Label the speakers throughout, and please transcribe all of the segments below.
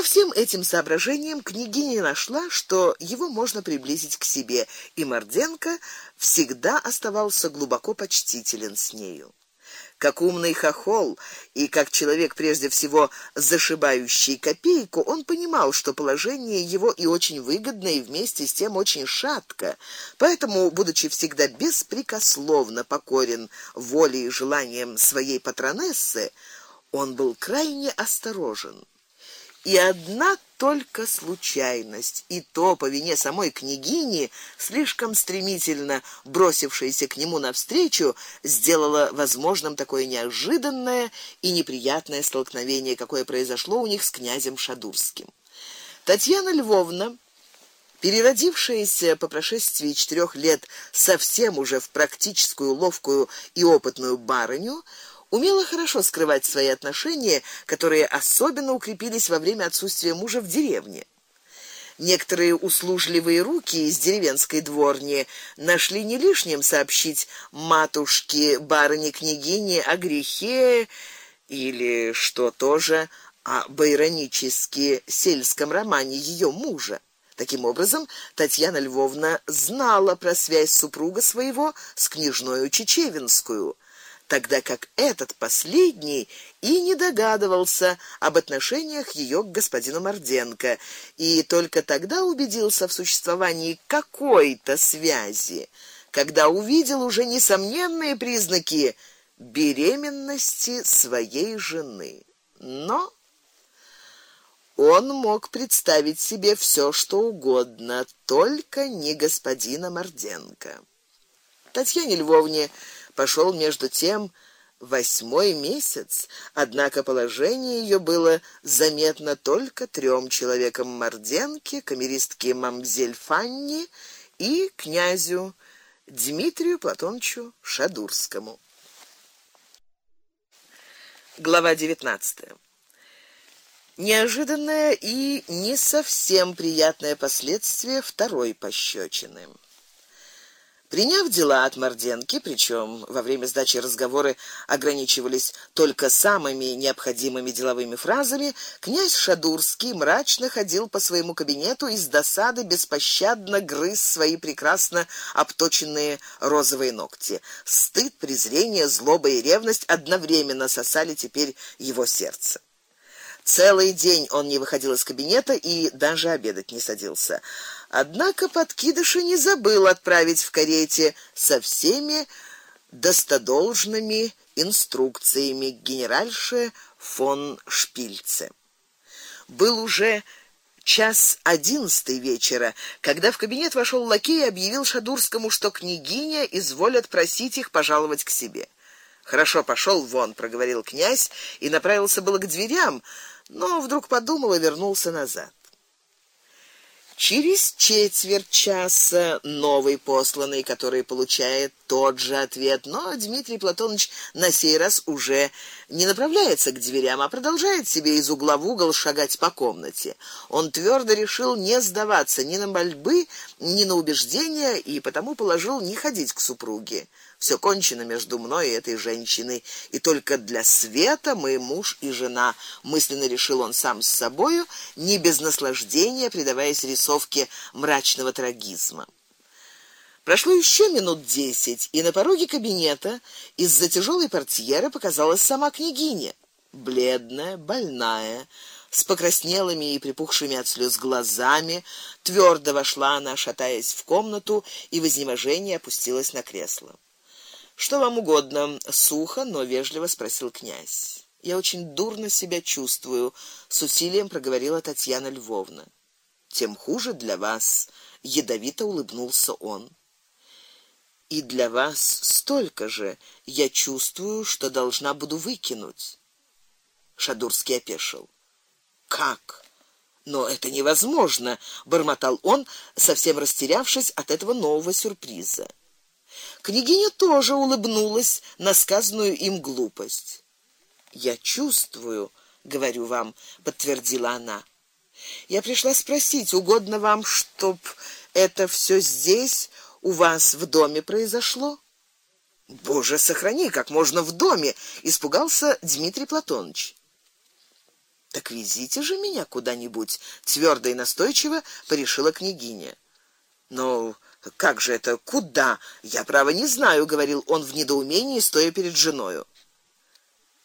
Speaker 1: По всем этим соображениям княгиня нашла, что его можно приблизить к себе, и Морденко всегда оставался глубоко почтителен с нею. Как умный хохол и как человек прежде всего зашибающий копейку, он понимал, что положение его и очень выгодно, и вместе с тем очень шатко. Поэтому, будучи всегда беспрекословно покорен воле и желаниям своей патронессы, он был крайне осторожен. И одна только случайность, и то по вине самой княгини, слишком стремительно бросившейся к нему навстречу, сделала возможным такое неожиданное и неприятное столкновение, какое произошло у них с князем Шадурским. Татьяна Львовна переродившаяся по прошествии четырех лет совсем уже в практическую, ловкую и опытную барыню, умела хорошо скрывать свои отношения, которые особенно укрепились во время отсутствия мужа в деревне. Некоторые услужливые руки из деревенской дворни нашли не лишним сообщить матушке барыне княгине о грехе или что тоже о байронически сельском романе ее мужа. Таким образом, Татьяна Львовна знала про связь супруга своего с княжною Чечевинскую тогда как этот последний и не догадывался об отношениях ее к господину Морденко, и только тогда убедился в существовании какой-то связи, когда увидел уже несомненные признаки беременности своей жены. Но он мог представить себе все, что угодно, только не господина Морденко. Татьяне Львовне пошел между тем восьмой месяц, однако положение ее было заметно только трем человекам: Морденке, камеристке мамзель Фанни и князю Дмитрию Платоновичу Шадурскому. Глава 19. Неожиданное и не совсем приятное последствие второй пощёчины. Приняв дела от Морденки, причем во время сдачи разговоры ограничивались только самыми необходимыми деловыми фразами, князь Шадурский мрачно ходил по своему кабинету и с досады беспощадно грыз свои прекрасно обточенные розовые ногти. Стыд, презрение, злоба и ревность одновременно сосали теперь его сердце. Целый день он не выходил из кабинета и даже обедать не садился. Однако подкидыша не забыл отправить в карете со всеми достодолжными инструкциями генеральше фон Шпильце. Был уже час одиннадцатый вечера, когда в кабинет вошел лакей и объявил Шадурскому, что княгиня изволит просить их пожаловать к себе. Хорошо, пошел вон, проговорил князь и направился было к дверям, но вдруг подумал и вернулся назад. Через четверть часа новый посланный, который получает тот же ответ, но Дмитрий Платонович на сей раз уже не направляется к дверям, а продолжает себе из угла в угол шагать по комнате. Он твердо решил не сдаваться ни на мольбы, ни на убеждения и потому положил не ходить к супруге. Все кончено между мной и этой женщиной, и только для света мы муж и жена, мысленно решил он сам с собою, не без наслаждения предаваясь рисовке мрачного трагизма. Прошло еще минут десять, и на пороге кабинета из-за тяжелой портьеры показалась сама княгиня, бледная, больная, с покраснелыми и припухшими от слез глазами, твердо вошла она, шатаясь в комнату, и в изнеможении опустилась на кресло. Что вам угодно? сухо, но вежливо спросил князь. Я очень дурно себя чувствую, с усилием проговорила Татьяна Львовна. Тем хуже для вас, ядовито улыбнулся он. И для вас столько же я чувствую, что должна буду выкинуть. Шадурский опешил. Как? Но это невозможно, бормотал он, совсем растерявшись от этого нового сюрприза. Княгиня тоже улыбнулась на сказанную им глупость. Я чувствую, говорю вам, подтвердила она. Я пришла спросить, угодно вам, чтоб это все здесь у вас в доме произошло? Боже, сохрани, как можно в доме, испугался Дмитрий Платонович. Так везите же меня куда-нибудь, твердо и настойчиво порешила княгиня. Но как же это куда? Я право не знаю, говорил он в недоумении, стоя перед женою.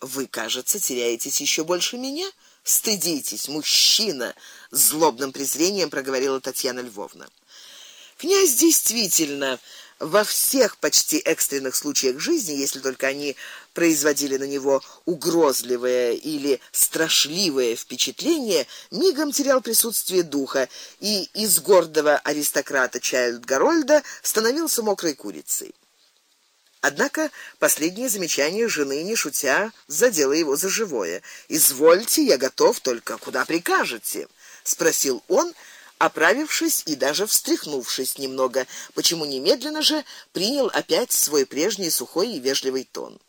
Speaker 1: Вы, кажется, теряетесь еще больше меня. Стыдитесь, мужчина, злобным презрением проговорила Татьяна Львовна. Князь действительно во всех почти экстренных случаях жизни, если только они производили на него угрозливое или страшливое впечатление, мигом терял присутствие духа и из гордого аристократа Чайлд Гарольда становился мокрой курицей. Однако последнее замечание жены, не шутя, задело его за живое. Извольте, я готов, только куда прикажете, спросил он, оправившись и даже встряхнувшись немного, почему немедленно же принял опять свой прежний сухой и вежливый тон.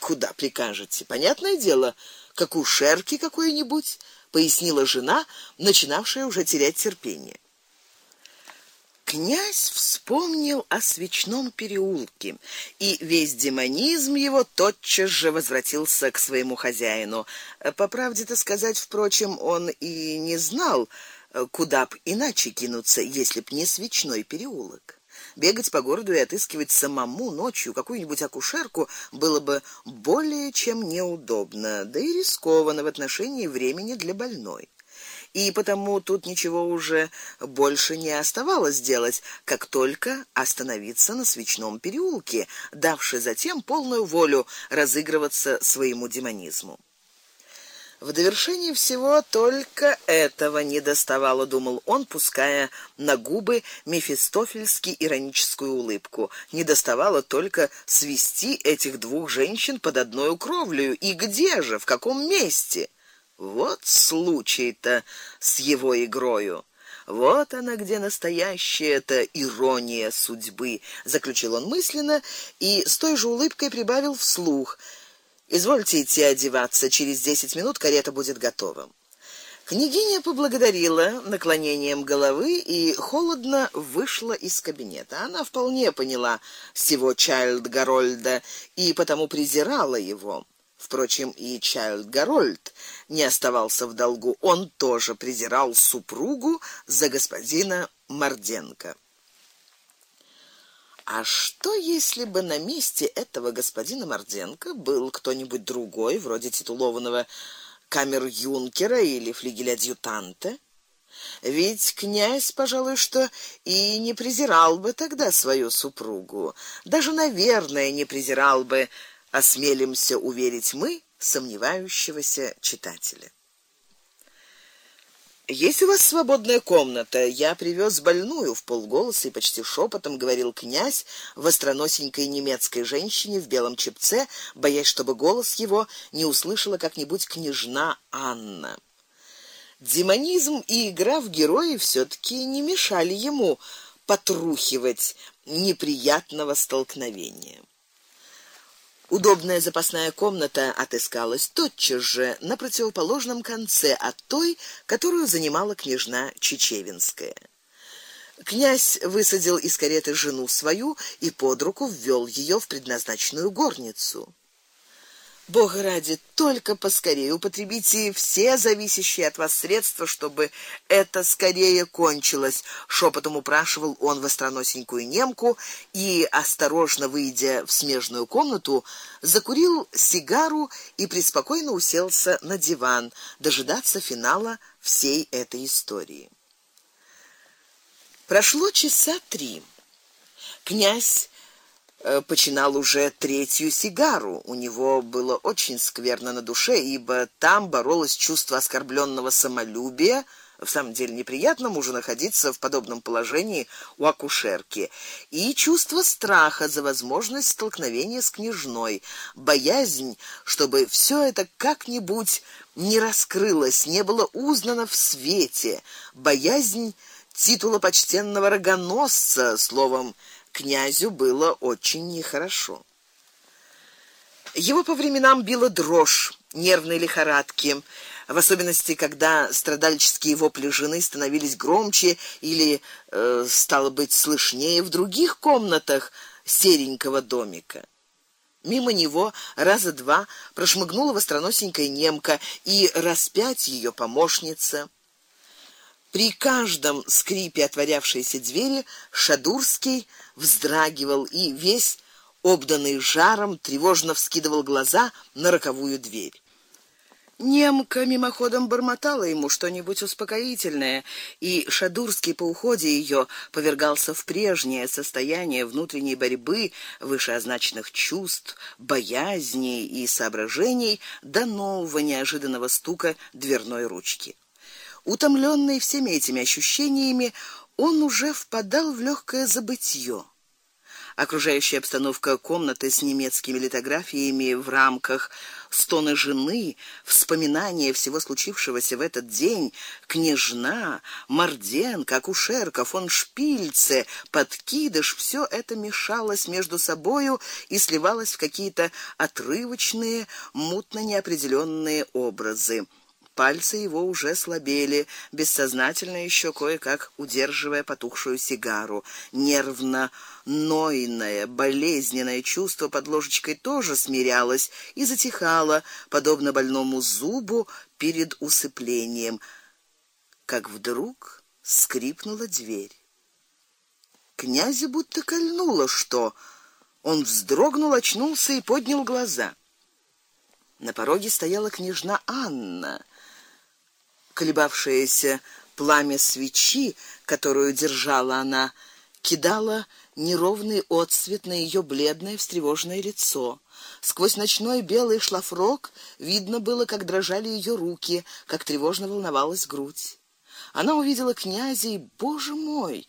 Speaker 1: Куда прикажете? Понятное дело, как у шерки какой-нибудь, пояснила жена, начинавшая уже терять терпение. Князь вспомнил о свечном переулке, и весь демонизм его тотчас же возвратился к своему хозяину. По правде-то сказать, впрочем, он и не знал, куда б иначе кинуться, если б не свечной переулок. Бегать по городу и отыскивать самому ночью какую-нибудь акушерку было бы более чем неудобно, да и рискованно в отношении времени для больной. И потому тут ничего уже больше не оставалось делать, как только остановиться на свечном переулке, давши затем полную волю разыгрываться своему демонизму. В довершение всего только этого не доставало, думал он, пуская на губы мефистофельски ироническую улыбку. Не доставало только свести этих двух женщин под одной кровлю. И где же, в каком месте? Вот случай-то с его игрою. Вот она где настоящая эта ирония судьбы, заключил он мысленно и с той же улыбкой прибавил вслух: Извольте идти одеваться, через десять минут карета будет готова. Княгиня поблагодарила наклонением головы и холодно вышла из кабинета. Она вполне поняла всего Чайлд Гарольда и потому презирала его. Впрочем, и Чайлд Гарольд не оставался в долгу. Он тоже презирал супругу за господина Морденко. А что если бы на месте этого господина Морденко был кто-нибудь другой, вроде титулованного камер-юнкера или флигеля-адъютанта? Ведь князь, пожалуй, что и не презирал бы тогда свою супругу, даже, наверное, не презирал бы, осмелимся уверить мы, сомневающегося читателя. Есть у вас свободная комната? Я привез больную в полголоса и почти шепотом говорил князь востроносенькой немецкой женщине в белом чепце, боясь, чтобы голос его не услышала как-нибудь княжна Анна. Демонизм и игра в героя все таки не мешали ему потрухивать неприятного столкновения. Удобная запасная комната отыскалась тотчас же на противоположном конце от той, которую занимала княжна Чечевинская. Князь высадил из кареты жену свою и под руку ввёл её в предназначенную горницу. Бога ради, только поскорее употребите все зависящие от вас средства, чтобы это скорее кончилось, шепотом упрашивал он востроносенькую немку и осторожно выйдя в смежную комнату, закурил сигару и преспокойно уселся на диван дожидаться финала всей этой истории. Прошло часа три. Князь починал уже третью сигару. У него было очень скверно на душе, ибо там боролось чувство оскорбленного самолюбия. В самом деле неприятно мужу находиться в подобном положении у акушерки, и чувство страха за возможность столкновения с княжной, боязнь, чтобы все это как-нибудь не раскрылось, не было узнано в свете, боязнь титула почтенного рогоносца, словом, князю было очень нехорошо. Его по временам била дрожь нервной лихорадки, в особенности когда страдальческие вопли жены становились громче или э, стало быть слышнее в других комнатах серенького домика. Мимо него раза два прошмыгнула востроносенькая немка и распять ее помощница. При каждом скрипе отворявшейся двери Шадурский вздрагивал и весь обданный жаром тревожно вскидывал глаза на роковую дверь. Немка мимоходом бормотала ему что-нибудь успокоительное, и Шадурский по уходе ее повергался в прежнее состояние внутренней борьбы вышеозначенных чувств, боязни и соображений до нового неожиданного стука дверной ручки. Утомленный всеми этими ощущениями, он уже впадал в легкое забытье. Окружающая обстановка комнаты с немецкими литографиями в рамках стоны жены, вспоминания всего случившегося в этот день, княжна, Морденко, акушерка, фон Шпильце, подкидыш все это мешалось между собою и сливалось в какие-то отрывочные, мутно неопределенные образы. Пальцы его уже слабели, бессознательно еще кое-как удерживая потухшую сигару. Нервно нойное, болезненное чувство под ложечкой тоже смирялось и затихало, подобно больному зубу перед усыплением. Как вдруг скрипнула дверь. Князя будто кольнуло что. Он вздрогнул, очнулся и поднял глаза. На пороге стояла княжна Анна колебавшееся пламя свечи, которую держала она, кидало неровный отсвет на ее бледное встревоженное лицо. Сквозь ночной белый шлафрок видно было, как дрожали ее руки, как тревожно волновалась грудь. Она увидела князя и, боже мой,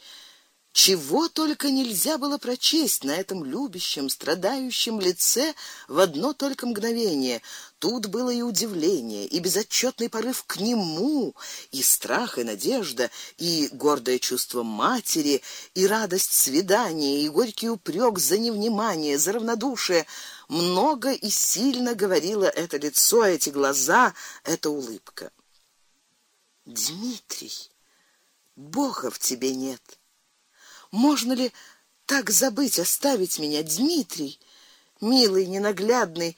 Speaker 1: чего только нельзя было прочесть на этом любящем, страдающем лице в одно только мгновение. Тут было и удивление, и безотчетный порыв к нему, и страх, и надежда, и гордое чувство матери, и радость свидания, и горький упрек за невнимание, за равнодушие. Много и сильно говорило это лицо, эти глаза, эта улыбка. Дмитрий, Бога в тебе нет. Можно ли так забыть, оставить меня, Дмитрий, милый, ненаглядный?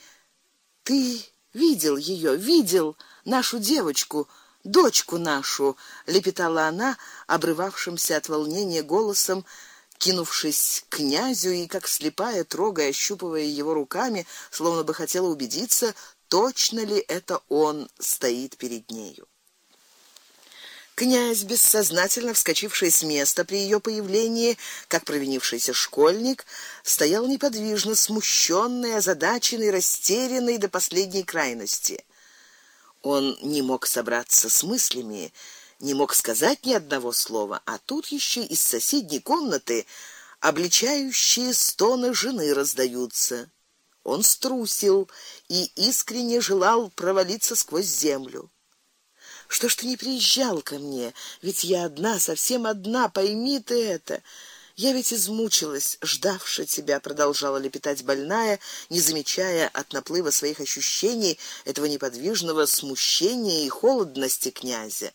Speaker 1: Ты видел ее, видел нашу девочку, дочку нашу, лепетала она обрывавшимся от волнения голосом, кинувшись к князю и как слепая, трогая, ощупывая его руками, словно бы хотела убедиться, точно ли это он стоит перед нею. Князь, бессознательно вскочивший с места при ее появлении, как провинившийся школьник, стоял неподвижно, смущенный, озадаченный, растерянный до последней крайности. Он не мог собраться с мыслями, не мог сказать ни одного слова, а тут еще из соседней комнаты обличающие стоны жены раздаются. Он струсил и искренне желал провалиться сквозь землю. Что ж ты не приезжал ко мне? Ведь я одна, совсем одна, пойми ты это. Я ведь измучилась, ждавши тебя, продолжала лепетать больная, не замечая от наплыва своих ощущений этого неподвижного смущения и холодности князя.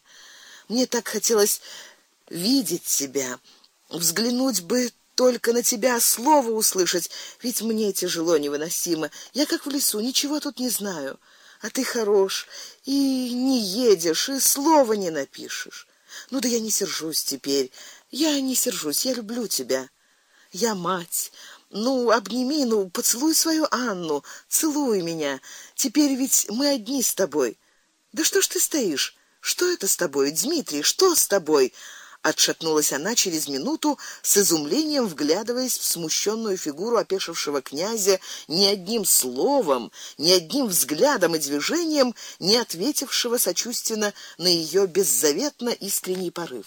Speaker 1: Мне так хотелось видеть тебя, взглянуть бы только на тебя слово услышать, ведь мне тяжело невыносимо. Я как в лесу, ничего тут не знаю а ты хорош и не едешь, и слова не напишешь. Ну да я не сержусь теперь. Я не сержусь, я люблю тебя. Я мать. Ну, обними, ну, поцелуй свою Анну, целуй меня. Теперь ведь мы одни с тобой. Да что ж ты стоишь? Что это с тобой, Дмитрий? Что с тобой? Отшатнулась она через минуту с изумлением вглядываясь в смущенную фигуру опешившего князя, ни одним словом, ни одним взглядом и движением не ответившего сочувственно на ее беззаветно искренний порыв.